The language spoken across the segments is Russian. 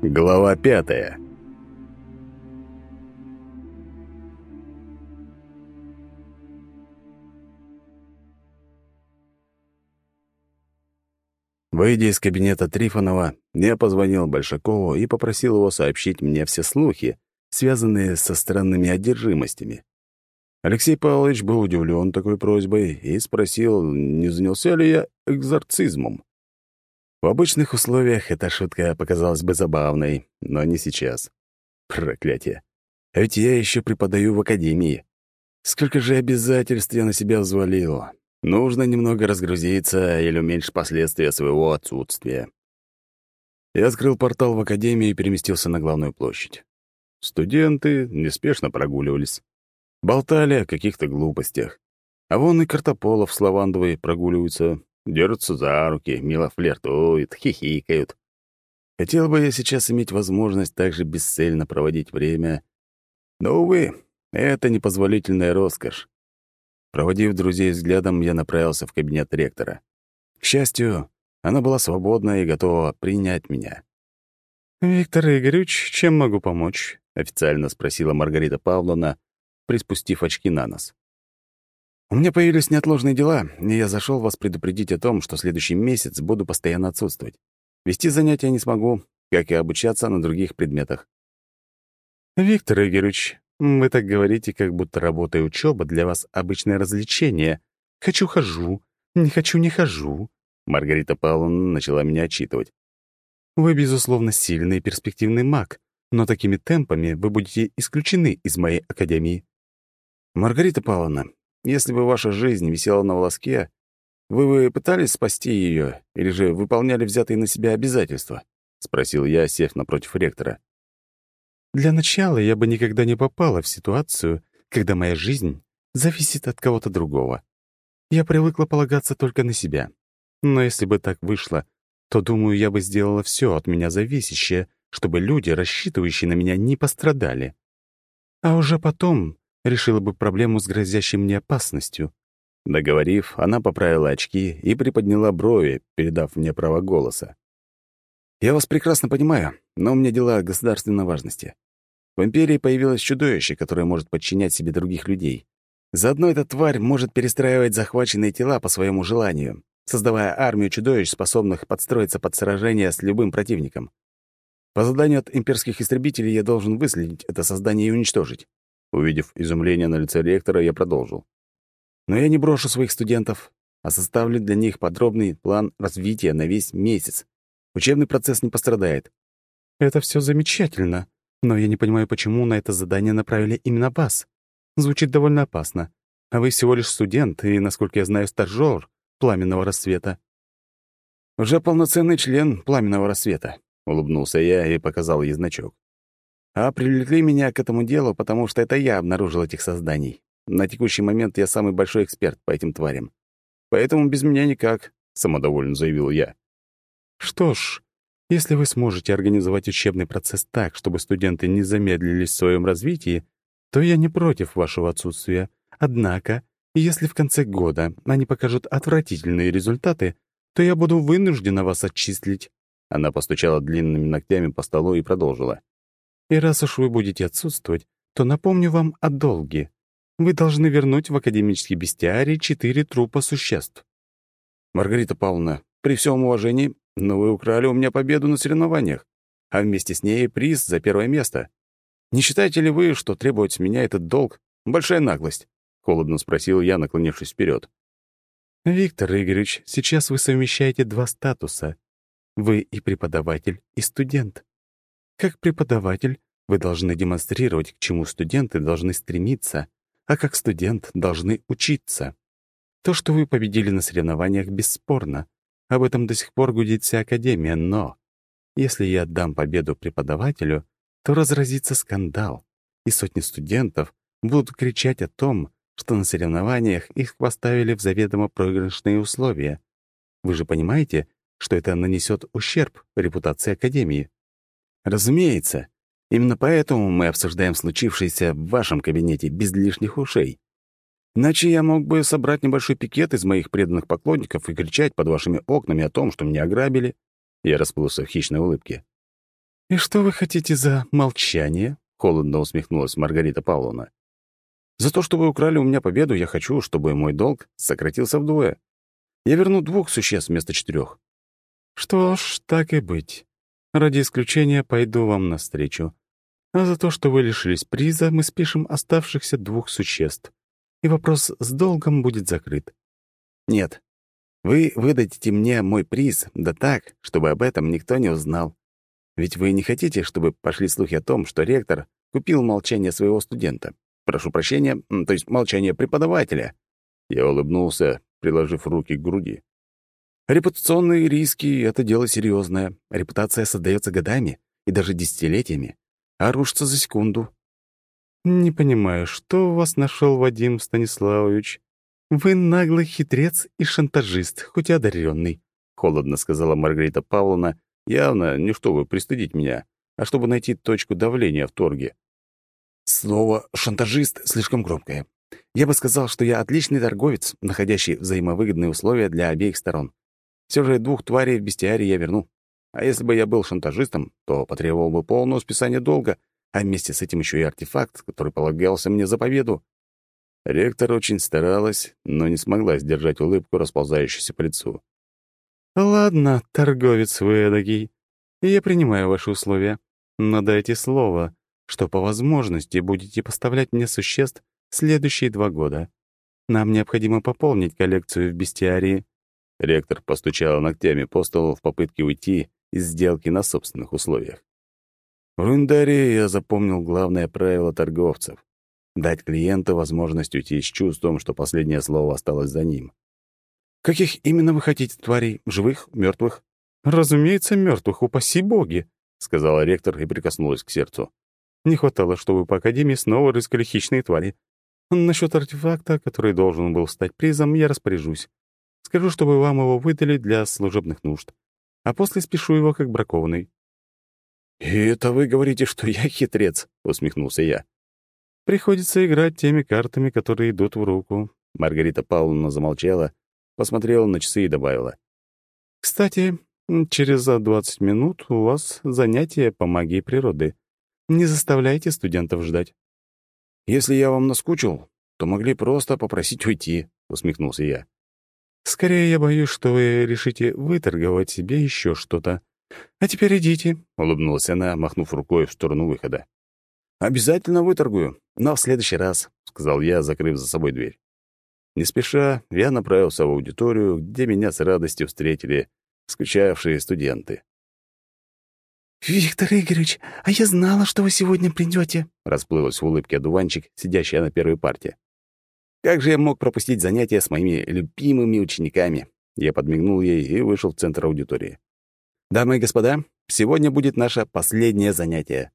Глава пятая. Выйдя из кабинета Трифонова, я позвонил Большакову и попросил его сообщить мне все слухи, связанные со странными одержимостями. Алексей Павлович был удивлен такой просьбой и спросил, не занялся ли я экзорцизмом. В обычных условиях эта шутка показалась бы забавной, но не сейчас. Проклятие. А ведь я еще преподаю в академии. Сколько же обязательств я на себя взвалил. Нужно немного разгрузиться или уменьшить последствия своего отсутствия. Я открыл портал в академии и переместился на главную площадь. Студенты неспешно прогуливались. Болтали о каких-то глупостях. А вон и Картополов с Лавандовой прогуливаются, держатся за руки, мило флиртуют, хихикают. Хотел бы я сейчас иметь возможность также бесцельно проводить время. Но, увы, это непозволительная роскошь. Проводив друзей взглядом, я направился в кабинет ректора. К счастью, она была свободна и готова принять меня. «Виктор Игоревич, чем могу помочь?» — официально спросила Маргарита Павловна, приспустив очки на нос. «У меня появились неотложные дела, и я зашел вас предупредить о том, что следующий месяц буду постоянно отсутствовать. Вести занятия не смогу, как и обучаться на других предметах». «Виктор Игоревич, вы так говорите, как будто работа и учеба для вас обычное развлечение. Хочу — хожу, не хочу — не хожу». Маргарита Павловна начала меня отчитывать. «Вы, безусловно, сильный и перспективный маг, но такими темпами вы будете исключены из моей академии». «Маргарита Павловна, если бы ваша жизнь висела на волоске, вы бы пытались спасти ее или же выполняли взятые на себя обязательства?» — спросил я, сев напротив ректора. «Для начала я бы никогда не попала в ситуацию, когда моя жизнь зависит от кого-то другого. Я привыкла полагаться только на себя. Но если бы так вышло, то, думаю, я бы сделала все от меня зависящее, чтобы люди, рассчитывающие на меня, не пострадали. А уже потом решила бы проблему с грозящей мне опасностью». Договорив, она поправила очки и приподняла брови, передав мне право голоса. «Я вас прекрасно понимаю, но у меня дела государственной важности. В Империи появилось чудовище, которое может подчинять себе других людей. Заодно эта тварь может перестраивать захваченные тела по своему желанию, создавая армию чудовищ, способных подстроиться под сражение с любым противником. По заданию от имперских истребителей я должен выследить это создание и уничтожить. Увидев изумление на лице ректора, я продолжил. Но я не брошу своих студентов, а составлю для них подробный план развития на весь месяц. Учебный процесс не пострадает. Это все замечательно, но я не понимаю, почему на это задание направили именно вас. Звучит довольно опасно. А вы всего лишь студент и, насколько я знаю, стажёр пламенного рассвета. Уже полноценный член пламенного рассвета, улыбнулся я и показал ей значок. А привлекли меня к этому делу, потому что это я обнаружил этих созданий. На текущий момент я самый большой эксперт по этим тварям. Поэтому без меня никак, — самодовольно заявил я. Что ж, если вы сможете организовать учебный процесс так, чтобы студенты не замедлились в своем развитии, то я не против вашего отсутствия. Однако, если в конце года они покажут отвратительные результаты, то я буду вынуждена вас отчислить». Она постучала длинными ногтями по столу и продолжила. И раз уж вы будете отсутствовать, то напомню вам о долге. Вы должны вернуть в академический бестиарий четыре трупа существ. Маргарита Павловна, при всем уважении, но вы украли у меня победу на соревнованиях, а вместе с ней приз за первое место. Не считаете ли вы, что требовать с меня этот долг — большая наглость? Холодно спросил я, наклонившись вперед. Виктор Игоревич, сейчас вы совмещаете два статуса. Вы и преподаватель, и студент. Как преподаватель вы должны демонстрировать, к чему студенты должны стремиться, а как студент должны учиться. То, что вы победили на соревнованиях, бесспорно. Об этом до сих пор гудит вся Академия, но если я отдам победу преподавателю, то разразится скандал, и сотни студентов будут кричать о том, что на соревнованиях их поставили в заведомо проигрышные условия. Вы же понимаете, что это нанесет ущерб репутации Академии? Разумеется. Именно поэтому мы обсуждаем случившееся в вашем кабинете без лишних ушей. Иначе я мог бы собрать небольшой пикет из моих преданных поклонников и кричать под вашими окнами о том, что меня ограбили. Я расплылся в хищной улыбке. «И что вы хотите за молчание?» — холодно усмехнулась Маргарита Павловна. «За то, что вы украли у меня победу, я хочу, чтобы мой долг сократился вдвое. Я верну двух существ вместо четырех». «Что ж, так и быть. Ради исключения пойду вам навстречу. А за то, что вы лишились приза, мы спишем оставшихся двух существ. И вопрос с долгом будет закрыт». «Нет. Вы выдадите мне мой приз, да так, чтобы об этом никто не узнал. Ведь вы не хотите, чтобы пошли слухи о том, что ректор купил молчание своего студента. Прошу прощения, то есть молчание преподавателя. Я улыбнулся, приложив руки к груди. Репутационные риски — это дело серьезное. Репутация создается годами и даже десятилетиями, а рушится за секунду. «Не понимаю, что у вас нашел Вадим Станиславович? Вы наглый хитрец и шантажист, хоть и одаренный», — холодно сказала Маргарита Павловна, Явно не чтобы пристыдить меня, а чтобы найти точку давления в торге. Слово «шантажист» слишком громкое. Я бы сказал, что я отличный торговец, находящий взаимовыгодные условия для обеих сторон. Все же двух тварей в бестиарии я верну. А если бы я был шантажистом, то потребовал бы полного списания долга, а вместе с этим еще и артефакт, который полагался мне за победу. Ректор очень старалась, но не смогла сдержать улыбку, расползающуюся по лицу. «Ладно, торговец вы эдакий. Я принимаю ваши условия. Но дайте слово, что по возможности будете поставлять мне существ следующие два года. Нам необходимо пополнить коллекцию в бестиарии». Ректор постучал ногтями по столу в попытке уйти из сделки на собственных условиях. В Рундаре я запомнил главное правило торговцев — дать клиенту возможность уйти с чувством, что последнее слово осталось за ним. «Каких именно вы хотите тварей? Живых, мертвых?» «Разумеется, мертвых, упаси боги», — сказала ректор и прикоснулась к сердцу. «Не хватало, чтобы по Академии снова рыскали хищные твари. Насчет артефакта, который должен был стать призом, я распоряжусь. Скажу, чтобы вам его выдали для служебных нужд. А после спешу его как бракованный». «И это вы говорите, что я хитрец?» — усмехнулся я. «Приходится играть теми картами, которые идут в руку». Маргарита Павловна замолчала, посмотрела на часы и добавила. «Кстати, через 20 минут у вас занятие по магии природы. Не заставляйте студентов ждать». «Если я вам наскучил, то могли просто попросить уйти», — усмехнулся я. «Скорее я боюсь, что вы решите выторговать себе еще что-то. А теперь идите», — улыбнулась она, махнув рукой в сторону выхода. «Обязательно выторгую, но в следующий раз», — сказал я, закрыв за собой дверь. Не спеша, я направился в аудиторию, где меня с радостью встретили скучавшие студенты. «Виктор Игоревич, а я знала, что вы сегодня придете», — расплылась в улыбке одуванчик, сидящая на первой парте. «Как же я мог пропустить занятия с моими любимыми учениками?» Я подмигнул ей и вышел в центр аудитории. «Дамы и господа, сегодня будет наше последнее занятие.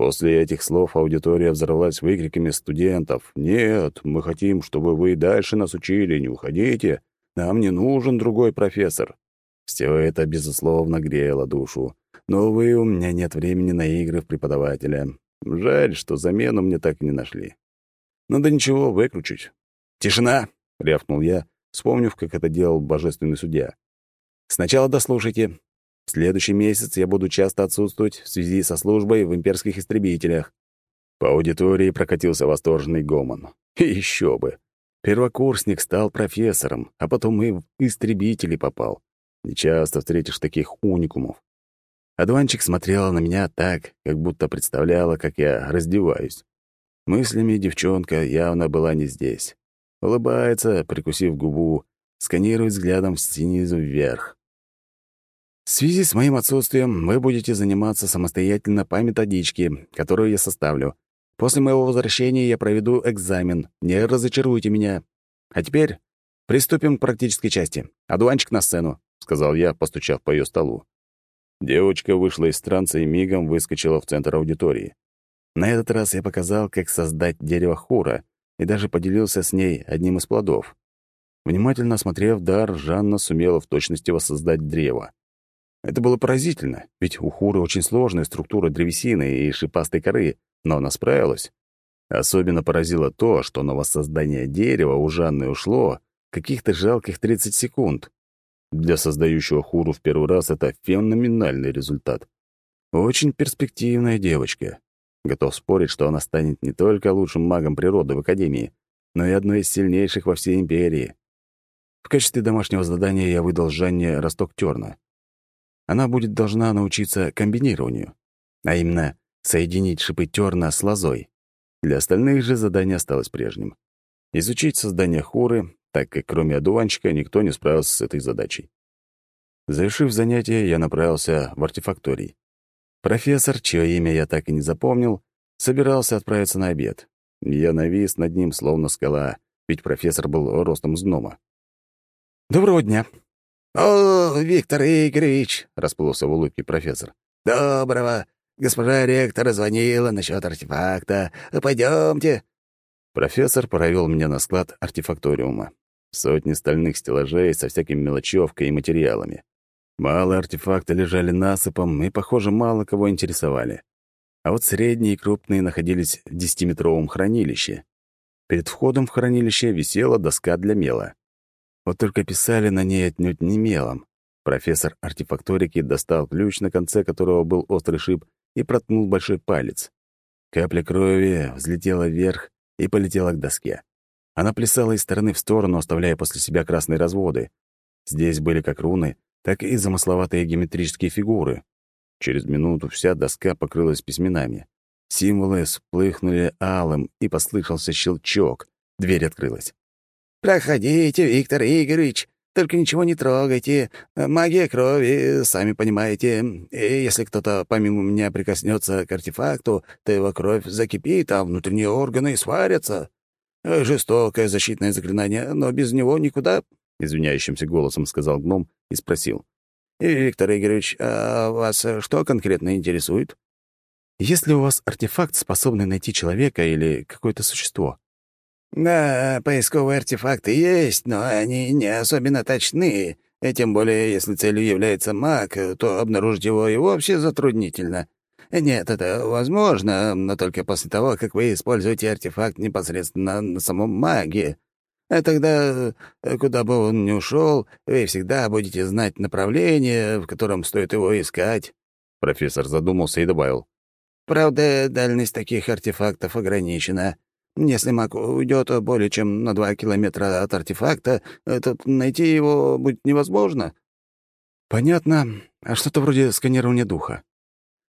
После этих слов аудитория взорвалась выкриками студентов. «Нет, мы хотим, чтобы вы дальше нас учили, не уходите. Нам не нужен другой профессор». Все это, безусловно, грело душу. Но, увы, у меня нет времени на игры в преподавателя. Жаль, что замену мне так и не нашли. Надо ничего, выключить. «Тишина!» — рявкнул я, вспомнив, как это делал божественный судья. «Сначала дослушайте. В следующий месяц я буду часто отсутствовать в связи со службой в имперских истребителях». По аудитории прокатился восторженный гомон. И еще бы. Первокурсник стал профессором, а потом и в истребители попал. Нечасто встретишь таких уникумов. Адванчик смотрела на меня так, как будто представляла, как я раздеваюсь. Мыслями девчонка явно была не здесь. Улыбается, прикусив губу, сканирует взглядом снизу вверх. В связи с моим отсутствием вы будете заниматься самостоятельно по методичке, которую я составлю. После моего возвращения я проведу экзамен. Не разочаруйте меня. А теперь приступим к практической части. Адуанчик на сцену», — сказал я, постучав по ее столу. Девочка вышла из транса и мигом выскочила в центр аудитории. На этот раз я показал, как создать дерево хура, и даже поделился с ней одним из плодов. Внимательно осмотрев дар, Жанна сумела в точности воссоздать древо. Это было поразительно, ведь у Хуры очень сложная структура древесины и шипастой коры, но она справилась. Особенно поразило то, что на воссоздание дерева у Жанны ушло каких-то жалких 30 секунд. Для создающего Хуру в первый раз это феноменальный результат. Очень перспективная девочка. Готов спорить, что она станет не только лучшим магом природы в Академии, но и одной из сильнейших во всей Империи. В качестве домашнего задания я выдал Жанне росток терна. Она будет должна научиться комбинированию, а именно соединить шипы терна с лозой. Для остальных же задание осталось прежним. Изучить создание хуры, так как кроме одуванчика никто не справился с этой задачей. Завершив занятие, я направился в артефакторий. Профессор, чье имя я так и не запомнил, собирался отправиться на обед. Я навис над ним, словно скала, ведь профессор был ростом гнома. «Доброго дня!» «О, Виктор Игоревич!» — расплылся в улыбке профессор. «Доброго! Госпожа ректор звонила насчет артефакта. Пойдемте. Профессор провел меня на склад артефакториума. Сотни стальных стеллажей со всякими мелочевкой и материалами. Малые артефакты лежали насыпом и, похоже, мало кого интересовали. А вот средние и крупные находились в десятиметровом хранилище. Перед входом в хранилище висела доска для мела. Вот только писали на ней отнюдь не мелом. Профессор артефакторики достал ключ, на конце которого был острый шип, и проткнул большой палец. Капля крови взлетела вверх и полетела к доске. Она плясала из стороны в сторону, оставляя после себя красные разводы. Здесь были как руны, так и замысловатые геометрические фигуры. Через минуту вся доска покрылась письменами. Символы всплыхнули алым, и послышался щелчок. Дверь открылась. «Проходите, Виктор Игоревич. Только ничего не трогайте. Магия крови, сами понимаете. И если кто-то помимо меня прикоснется к артефакту, то его кровь закипит, а внутренние органы сварятся. Жестокое защитное заклинание, но без него никуда», — извиняющимся голосом сказал гном и спросил. «Виктор Игоревич, а вас что конкретно интересует?» «Есть ли у вас артефакт, способный найти человека или какое-то существо?» Да, поисковые артефакты есть, но они не особенно точны, и тем более, если целью является маг, то обнаружить его и вовсе затруднительно. Нет, это возможно, но только после того, как вы используете артефакт непосредственно на самом маге. А тогда, куда бы он ни ушел, вы всегда будете знать направление, в котором стоит его искать. Профессор задумался и добавил. Правда, дальность таких артефактов ограничена. Если маг уйдет более чем на два километра от артефакта, то найти его будет невозможно». «Понятно. А что-то вроде сканирования духа.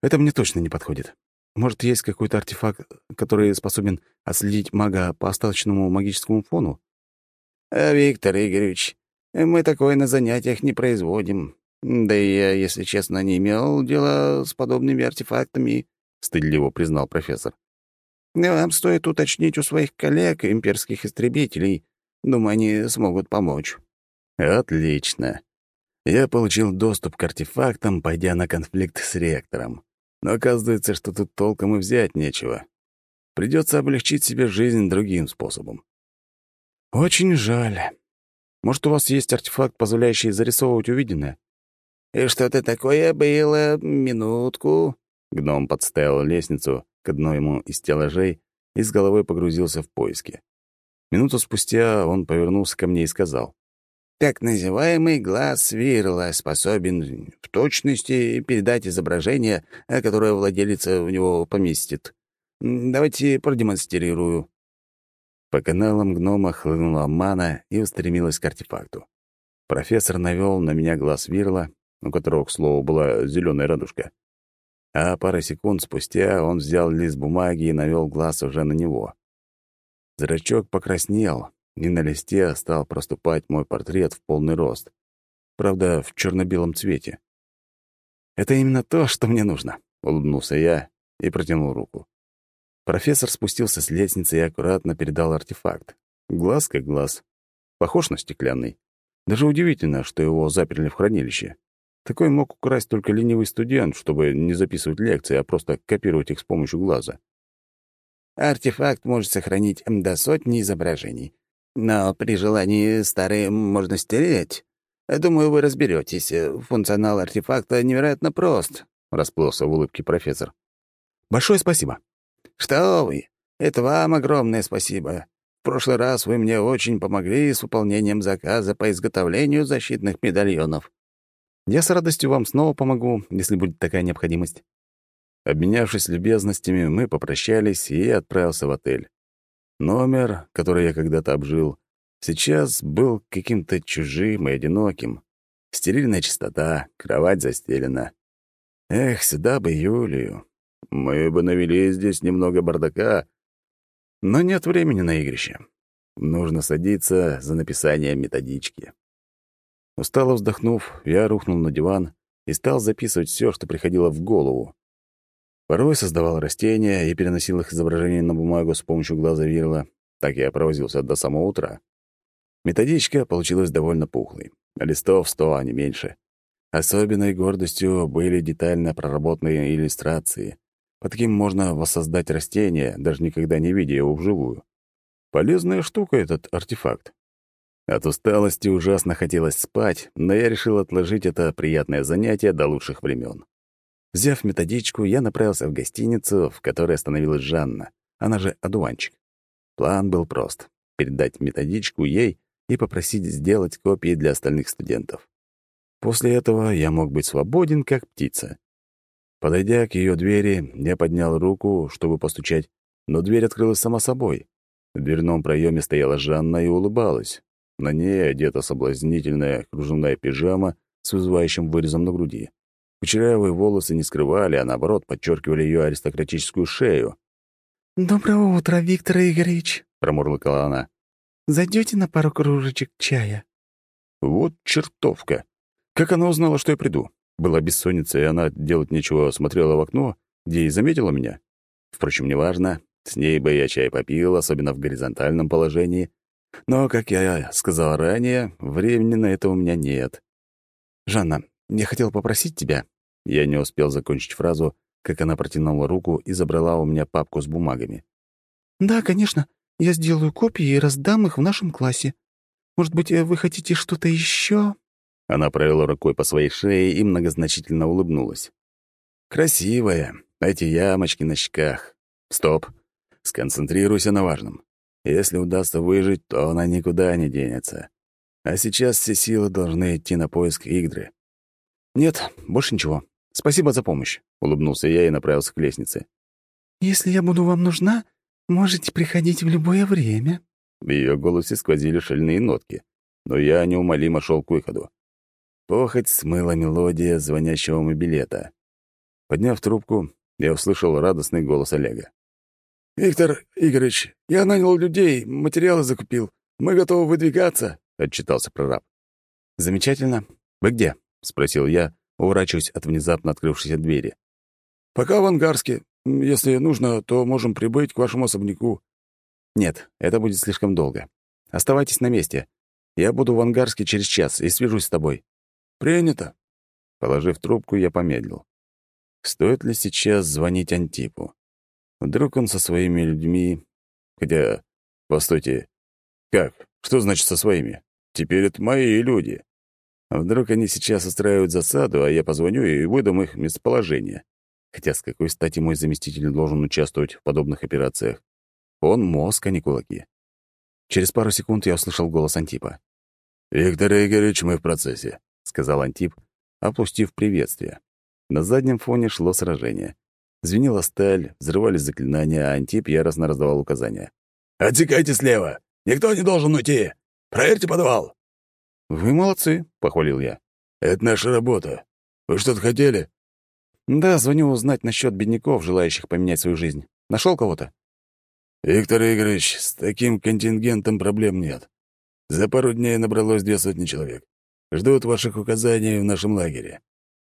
Это мне точно не подходит. Может, есть какой-то артефакт, который способен отследить мага по остаточному магическому фону?» А, «Виктор Игоревич, мы такое на занятиях не производим. Да и я, если честно, не имел дела с подобными артефактами», — стыдливо признал профессор. Вам стоит уточнить у своих коллег, имперских истребителей. Думаю, они смогут помочь». «Отлично. Я получил доступ к артефактам, пойдя на конфликт с ректором. Но оказывается, что тут толком и взять нечего. Придется облегчить себе жизнь другим способом». «Очень жаль. Может, у вас есть артефакт, позволяющий зарисовывать увиденное?» «И что-то такое было? Минутку». Гном подставил лестницу, к одному из стеллажей и с головой погрузился в поиски. Минуту спустя он повернулся ко мне и сказал. «Так называемый глаз свирла способен в точности передать изображение, которое владелец в него поместит. Давайте продемонстрирую». По каналам гнома хлынула мана и устремилась к артефакту. Профессор навел на меня глаз вирла, у которого, к слову, была зеленая радужка а пара секунд спустя он взял лист бумаги и навел глаз уже на него. Зрачок покраснел, и на листе стал проступать мой портрет в полный рост. Правда, в черно-белом цвете. «Это именно то, что мне нужно», — улыбнулся я и протянул руку. Профессор спустился с лестницы и аккуратно передал артефакт. Глаз как глаз. Похож на стеклянный. Даже удивительно, что его заперли в хранилище. Такой мог украсть только ленивый студент, чтобы не записывать лекции, а просто копировать их с помощью глаза. Артефакт может сохранить до сотни изображений. Но при желании старые можно стереть. Думаю, вы разберетесь. Функционал артефакта невероятно прост», — расплылся в улыбке профессор. «Большое спасибо». «Что вы? Это вам огромное спасибо. В прошлый раз вы мне очень помогли с выполнением заказа по изготовлению защитных медальонов». Я с радостью вам снова помогу, если будет такая необходимость. Обменявшись любезностями, мы попрощались, и отправился в отель. Номер, который я когда-то обжил, сейчас был каким-то чужим и одиноким. Стерильная чистота, кровать застелена. Эх, сюда бы Юлию. Мы бы навели здесь немного бардака, но нет времени на игрище. Нужно садиться за написание методички. Устало вздохнув, я рухнул на диван и стал записывать все, что приходило в голову. Порой создавал растения и переносил их изображение на бумагу с помощью глаза вирла. Так я провозился до самого утра. Методичка получилась довольно пухлой. Листов сто, а не меньше. Особенной гордостью были детально проработанные иллюстрации. По таким можно воссоздать растение, даже никогда не видя его вживую. Полезная штука этот артефакт. От усталости ужасно хотелось спать, но я решил отложить это приятное занятие до лучших времен. Взяв методичку, я направился в гостиницу, в которой остановилась Жанна, она же одуванчик. План был прост — передать методичку ей и попросить сделать копии для остальных студентов. После этого я мог быть свободен, как птица. Подойдя к ее двери, я поднял руку, чтобы постучать, но дверь открылась сама собой. В дверном проеме стояла Жанна и улыбалась. На ней одета соблазнительная кружевная пижама с вызывающим вырезом на груди. Кучерявые волосы не скрывали, а наоборот подчеркивали ее аристократическую шею. «Доброе утро, Виктор Игоревич», — промурлыкала она. Зайдете на пару кружечек чая?» Вот чертовка! Как она узнала, что я приду? Была бессонница, и она делать нечего смотрела в окно, где и заметила меня. Впрочем, неважно. С ней бы я чай попил, особенно в горизонтальном положении. Но, как я сказал ранее, времени на это у меня нет. «Жанна, я хотел попросить тебя...» Я не успел закончить фразу, как она протянула руку и забрала у меня папку с бумагами. «Да, конечно. Я сделаю копии и раздам их в нашем классе. Может быть, вы хотите что-то еще? Она провела рукой по своей шее и многозначительно улыбнулась. «Красивая. Эти ямочки на щеках. Стоп. Сконцентрируйся на важном. Если удастся выжить, то она никуда не денется. А сейчас все силы должны идти на поиск Игдры. «Нет, больше ничего. Спасибо за помощь», — улыбнулся я и направился к лестнице. «Если я буду вам нужна, можете приходить в любое время». В ее голосе сквозили шальные нотки, но я неумолимо шел к выходу. Похоть смыла мелодия звонящего мобилета. Подняв трубку, я услышал радостный голос Олега. «Виктор Игоревич, я нанял людей, материалы закупил. Мы готовы выдвигаться», — отчитался прораб. «Замечательно. Вы где?» — спросил я, уворачиваясь от внезапно открывшейся двери. «Пока в Ангарске. Если нужно, то можем прибыть к вашему особняку». «Нет, это будет слишком долго. Оставайтесь на месте. Я буду в Ангарске через час и свяжусь с тобой». «Принято». Положив трубку, я помедлил. Стоит ли сейчас звонить Антипу? Вдруг он со своими людьми... Хотя, постойте, как? Что значит со своими? Теперь это мои люди. Вдруг они сейчас устраивают засаду, а я позвоню и выдам их местоположение? Хотя с какой стати мой заместитель должен участвовать в подобных операциях? Он мозг, а не кулаки. Через пару секунд я услышал голос Антипа. «Виктор Игоревич, мы в процессе сказал Антип, опустив приветствие. На заднем фоне шло сражение. Звенела сталь, взрывались заклинания, а Антип яростно раздавал указания. «Отсекайте слева! Никто не должен уйти! Проверьте подвал!» «Вы молодцы», — похвалил я. «Это наша работа. Вы что-то хотели?» «Да, звоню узнать насчет бедняков, желающих поменять свою жизнь. Нашел кого-то?» «Виктор Игоревич, с таким контингентом проблем нет. За пару дней набралось две сотни человек. Ждут ваших указаний в нашем лагере.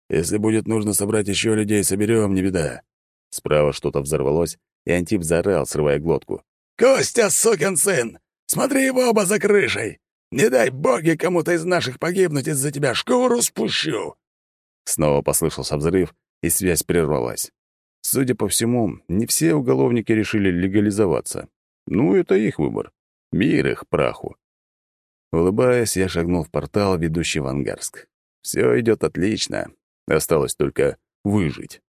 Если будет нужно собрать еще людей, соберем, не беда». Справа что-то взорвалось, и Антип заорал, срывая глотку. «Костя, сукин сын! Смотри в оба за крышей! Не дай боги кому-то из наших погибнуть из-за тебя, шкуру спущу!» Снова послышался взрыв, и связь прервалась. Судя по всему, не все уголовники решили легализоваться. Ну, это их выбор. Мир их праху. Улыбаясь, я шагнул в портал, ведущий в Ангарск. Все идет отлично. Осталось только выжить.